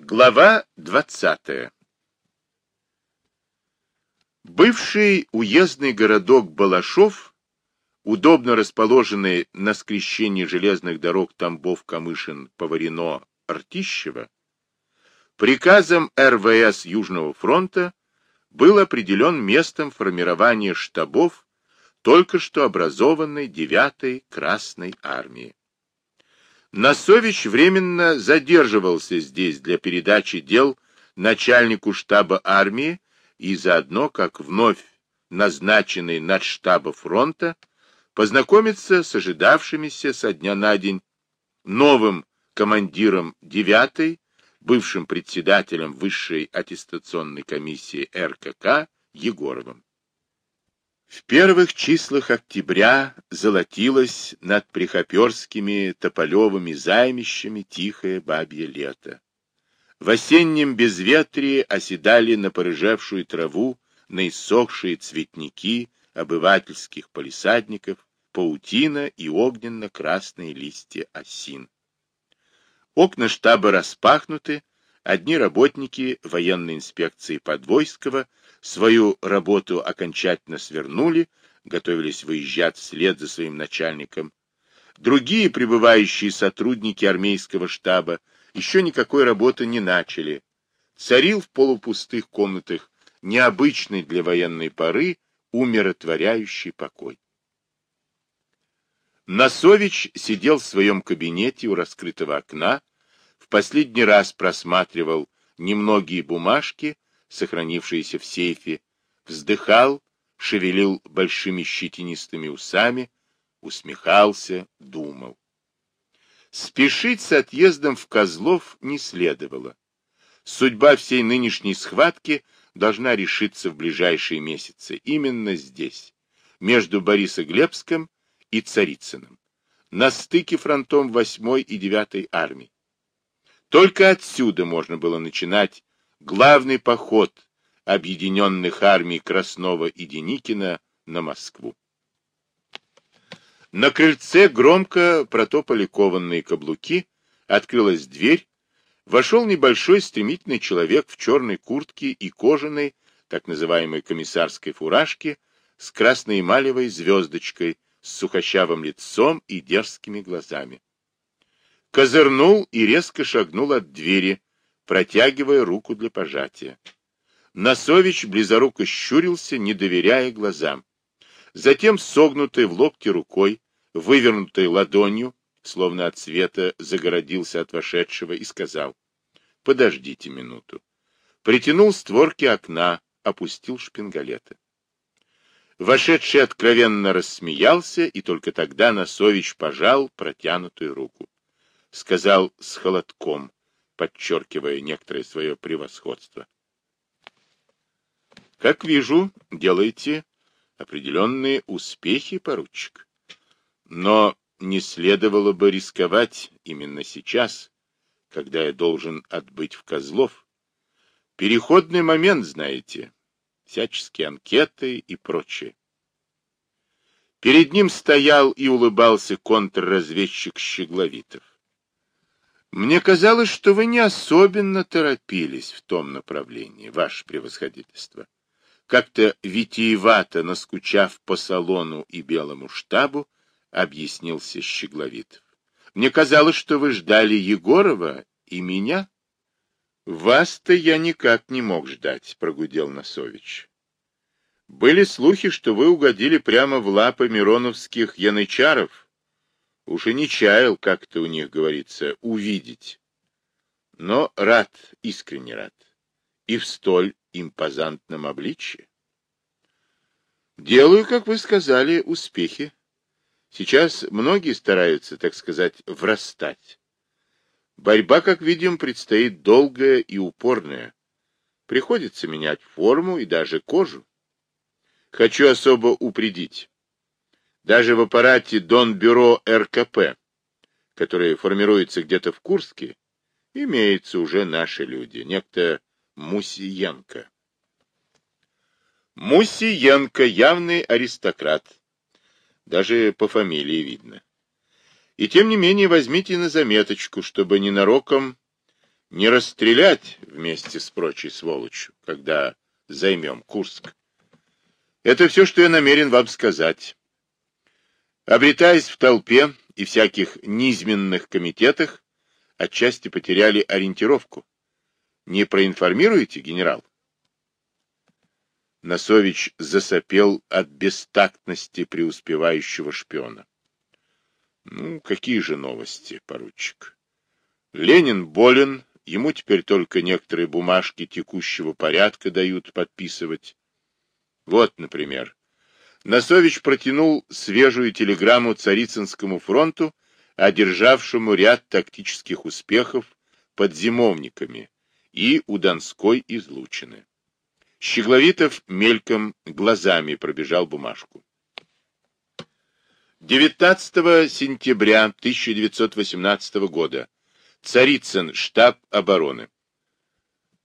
Глава 20. Бывший уездный городок Балашов, удобно расположенный на скрещении железных дорог Тамбов-Камышин, Поварино, Ртищево, приказом РВС Южного фронта был определен местом формирования штабов только что образованной 9-й Красной армии. Носович временно задерживался здесь для передачи дел начальнику штаба армии и заодно, как вновь назначенный над штаба фронта, познакомиться с ожидавшимися со дня на день новым командиром 9-й, бывшим председателем Высшей аттестационной комиссии РКК Егоровым. В первых числах октября золотилось над прихоперскими тополевыми займищами тихое бабье лето. В осеннем безветрии оседали на порыжевшую траву, на иссохшие цветники обывательских полисадников, паутина и огненно-красные листья осин. Окна штаба распахнуты, одни работники военной инспекции Подвойского свою работу окончательно свернули, готовились выезжать вслед за своим начальником. Другие прибывающие сотрудники армейского штаба еще никакой работы не начали. Царил в полупустых комнатах необычный для военной поры умиротворяющий покой. Носович сидел в своем кабинете у раскрытого окна, последний раз просматривал немногие бумажки, сохранившиеся в сейфе, вздыхал, шевелил большими щетинистыми усами, усмехался, думал. Спешить с отъездом в Козлов не следовало. Судьба всей нынешней схватки должна решиться в ближайшие месяцы, именно здесь, между Борисоглебском и Царицыным, на стыке фронтом 8 и 9 армий. Только отсюда можно было начинать главный поход объединенных армий Краснова и Деникина на Москву. На крыльце громко протопали кованные каблуки, открылась дверь, вошел небольшой стремительный человек в черной куртке и кожаной, так называемой комиссарской фуражке, с красной эмалевой звездочкой, с сухощавым лицом и дерзкими глазами. Козырнул и резко шагнул от двери, протягивая руку для пожатия. Носович близоруко щурился, не доверяя глазам. Затем, согнутой в локте рукой, вывернутой ладонью, словно от света, загородился от вошедшего и сказал, «Подождите минуту». Притянул створки окна, опустил шпингалеты. Вошедший откровенно рассмеялся, и только тогда Носович пожал протянутую руку. Сказал с холодком, подчеркивая некоторое свое превосходство. Как вижу, делаете определенные успехи, поручик. Но не следовало бы рисковать именно сейчас, когда я должен отбыть в Козлов. Переходный момент, знаете, всяческие анкеты и прочее. Перед ним стоял и улыбался контрразведчик Щегловитов. Мне казалось, что вы не особенно торопились в том направлении, ваше превосходительство. Как-то витиевато, наскучав по салону и белому штабу, объяснился Щегловитов. Мне казалось, что вы ждали Егорова и меня. Вас-то я никак не мог ждать, прогудел Носович. Были слухи, что вы угодили прямо в лапы мироновских янычаров, Уж и не чаял, как-то у них говорится, увидеть. Но рад, искренне рад. И в столь импозантном обличье. Делаю, как вы сказали, успехи. Сейчас многие стараются, так сказать, врастать. Борьба, как видим, предстоит долгая и упорная. Приходится менять форму и даже кожу. Хочу особо упредить. Даже в аппарате Донбюро РКП, который формируется где-то в Курске, имеются уже наши люди, некто Мусиенко. Мусиенко явный аристократ. Даже по фамилии видно. И тем не менее возьмите на заметочку, чтобы ненароком Не расстрелять вместе с прочей сволочью, когда займем Курск. Это все, что я намерен вам сказать. Обретаясь в толпе и всяких низменных комитетах, отчасти потеряли ориентировку. Не проинформируете, генерал? Носович засопел от бестактности преуспевающего шпиона. Ну, какие же новости, поручик? Ленин болен, ему теперь только некоторые бумажки текущего порядка дают подписывать. Вот, например, Носович протянул свежую телеграмму Царицынскому фронту, одержавшему ряд тактических успехов под зимовниками и у Донской излучины. Щегловитов мельком глазами пробежал бумажку. 19 сентября 1918 года. Царицын, штаб обороны.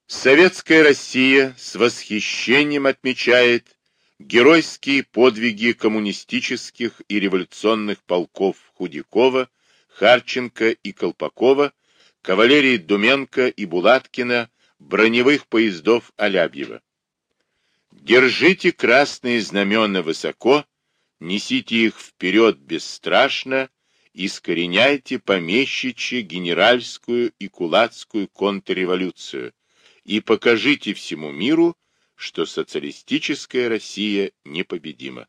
Советская Россия с восхищением отмечает геройские подвиги коммунистических и революционных полков Худякова, Харченко и Колпакова, кавалерии Думенко и Булаткина, броневых поездов Алябьева. Держите красные знамена высоко, несите их вперед бесстрашно, искореняйте помещичьи генеральскую и кулацкую контрреволюцию и покажите всему миру, что социалистическая Россия непобедима.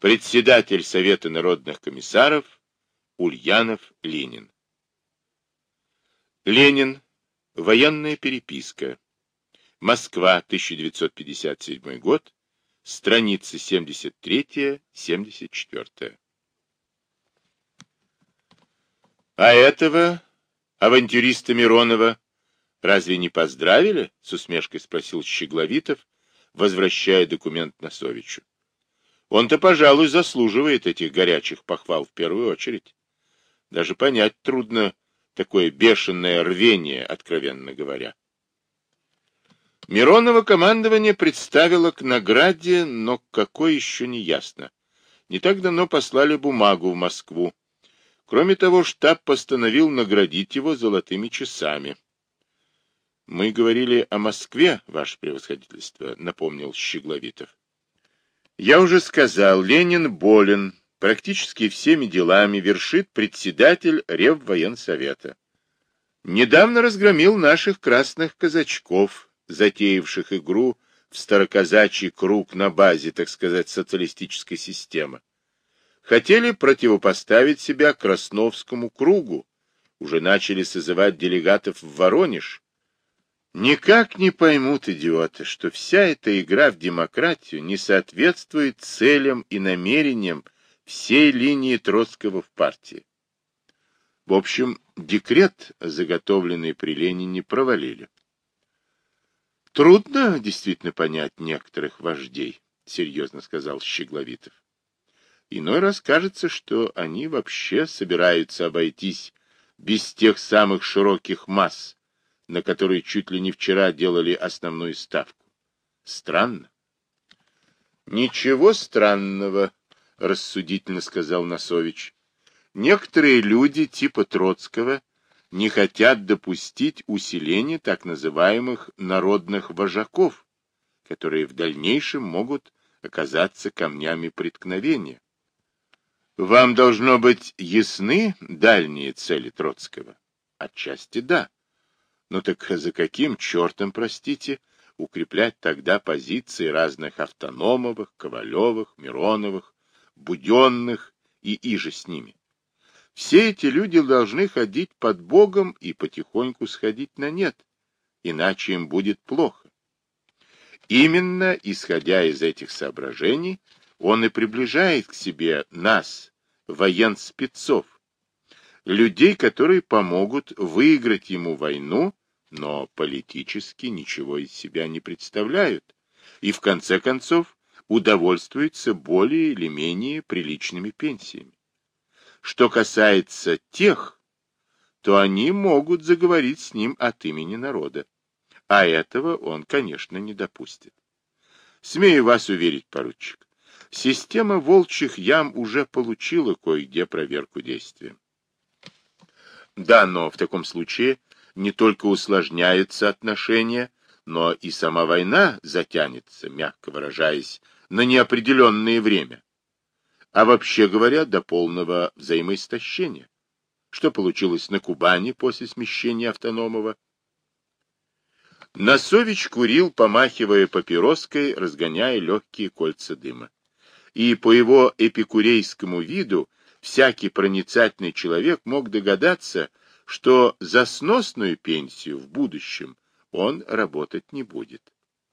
Председатель Совета народных комиссаров Ульянов Ленин. Ленин. Военная переписка. Москва, 1957 год. Страницы 73-74. А этого, авантюриста Миронова, разве не поздравили? С усмешкой спросил Щегловитов, возвращая документ Носовичу. Он-то, пожалуй, заслуживает этих горячих похвал в первую очередь. Даже понять трудно такое бешеное рвение, откровенно говоря. Миронова командование представило к награде, но какой еще не ясно. Не так давно послали бумагу в Москву. Кроме того, штаб постановил наградить его золотыми часами. «Мы говорили о Москве, ваше превосходительство», — напомнил Щегловитов. «Я уже сказал, Ленин болен, практически всеми делами вершит председатель Реввоенсовета. Недавно разгромил наших красных казачков, затеявших игру в староказачий круг на базе, так сказать, социалистической системы. Хотели противопоставить себя Красновскому кругу, уже начали созывать делегатов в Воронеж. Никак не поймут идиоты, что вся эта игра в демократию не соответствует целям и намерениям всей линии Троцкого в партии. В общем, декрет, заготовленный при Ленине, провалили. Трудно действительно понять некоторых вождей, серьезно сказал Щегловитов. Иной раз кажется, что они вообще собираются обойтись без тех самых широких масс, на которые чуть ли не вчера делали основную ставку. Странно. Ничего странного, рассудительно сказал Носович. Некоторые люди типа Троцкого не хотят допустить усиления так называемых народных вожаков, которые в дальнейшем могут оказаться камнями преткновения. Вам должно быть ясны дальние цели Троцкого? Отчасти да. Но так за каким чертом, простите, укреплять тогда позиции разных автономовых, Ковалевых, Мироновых, Буденных и иже с ними? Все эти люди должны ходить под Богом и потихоньку сходить на нет, иначе им будет плохо. Именно исходя из этих соображений, он и приближает к себе нас, военспецов, людей, которые помогут выиграть ему войну, но политически ничего из себя не представляют, и в конце концов удовольствуются более или менее приличными пенсиями. Что касается тех, то они могут заговорить с ним от имени народа. А этого он, конечно, не допустит. Смею вас уверить, поручик, система волчьих ям уже получила кое-где проверку действия. Да, но в таком случае не только усложняются отношения, но и сама война затянется, мягко выражаясь, на неопределенное время. А вообще говоря, до полного взаимоистощения. Что получилось на Кубани после смещения Автономова? Носович курил, помахивая папироской, разгоняя легкие кольца дыма. И по его эпикурейскому виду всякий проницательный человек мог догадаться, что за сносную пенсию в будущем он работать не будет.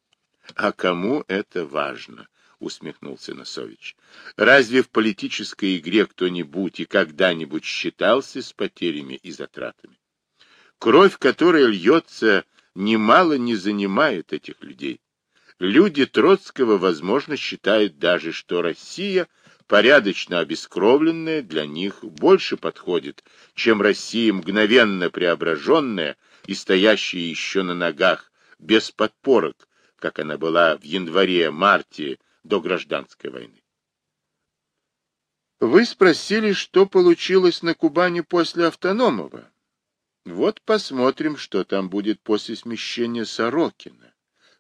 — А кому это важно? — усмехнулся Носович. — Разве в политической игре кто-нибудь и когда-нибудь считался с потерями и затратами? Кровь, которая льется, немало не занимает этих людей. Люди Троцкого, возможно, считают даже, что Россия, порядочно обескровленная, для них больше подходит, чем Россия, мгновенно преображенная и стоящая еще на ногах, без подпорок, как она была в январе-марте до гражданской войны. Вы спросили, что получилось на Кубани после Автономова. Вот посмотрим, что там будет после смещения Сорокина.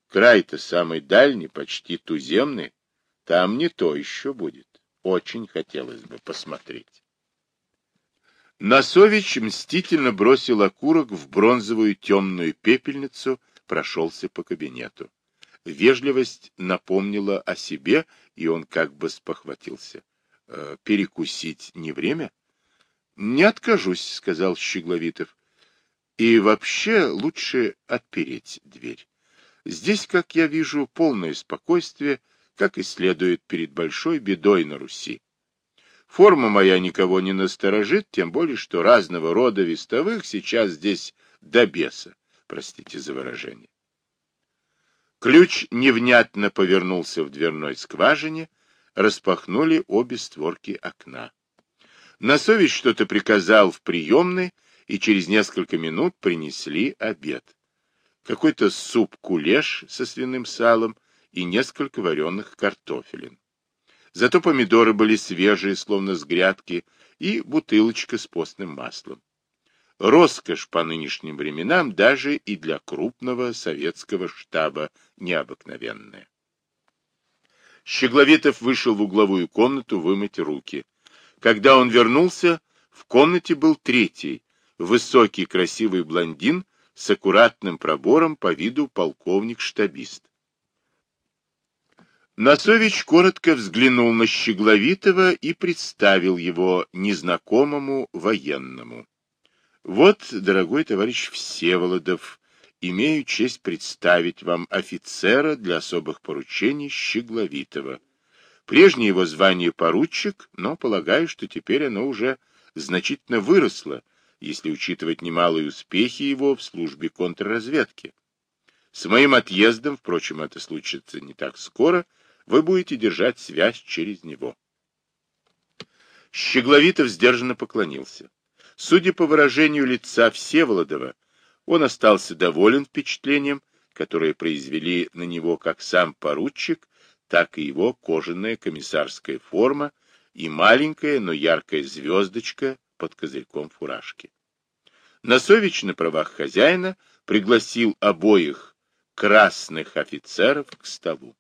Край-то самый дальний, почти туземный. Там не то еще будет. Очень хотелось бы посмотреть. Носович мстительно бросил окурок в бронзовую темную пепельницу, прошелся по кабинету. Вежливость напомнила о себе, и он как бы спохватился. «Э, «Перекусить не время?» «Не откажусь», — сказал Щегловитов. «И вообще лучше отпереть дверь. Здесь, как я вижу, полное спокойствие, как и следует перед большой бедой на Руси. Форма моя никого не насторожит, тем более, что разного рода вестовых сейчас здесь до беса, простите за выражение. Ключ невнятно повернулся в дверной скважине, распахнули обе створки окна. Носович что-то приказал в приемной, и через несколько минут принесли обед. Какой-то суп-кулеш со свиным салом и несколько вареных картофелин. Зато помидоры были свежие, словно с грядки, и бутылочка с постным маслом. Роскошь по нынешним временам даже и для крупного советского штаба необыкновенная. Щегловитов вышел в угловую комнату вымыть руки. Когда он вернулся, в комнате был третий, высокий красивый блондин с аккуратным пробором по виду полковник-штабист. Носович коротко взглянул на Щегловитова и представил его незнакомому военному. Вот, дорогой товарищ Всеволодов, имею честь представить вам офицера для особых поручений Щегловитова. Прежнее его звание поручик, но полагаю, что теперь оно уже значительно выросло, если учитывать немалые успехи его в службе контрразведки. С моим отъездом, впрочем, это случится не так скоро, вы будете держать связь через него. Щегловитов сдержанно поклонился. Судя по выражению лица Всеволодова, он остался доволен впечатлением, которое произвели на него как сам поручик, так и его кожаная комиссарская форма и маленькая, но яркая звездочка под козырьком фуражки. Носович на правах хозяина пригласил обоих красных офицеров к столу.